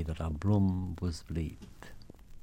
That a bloom was bleed.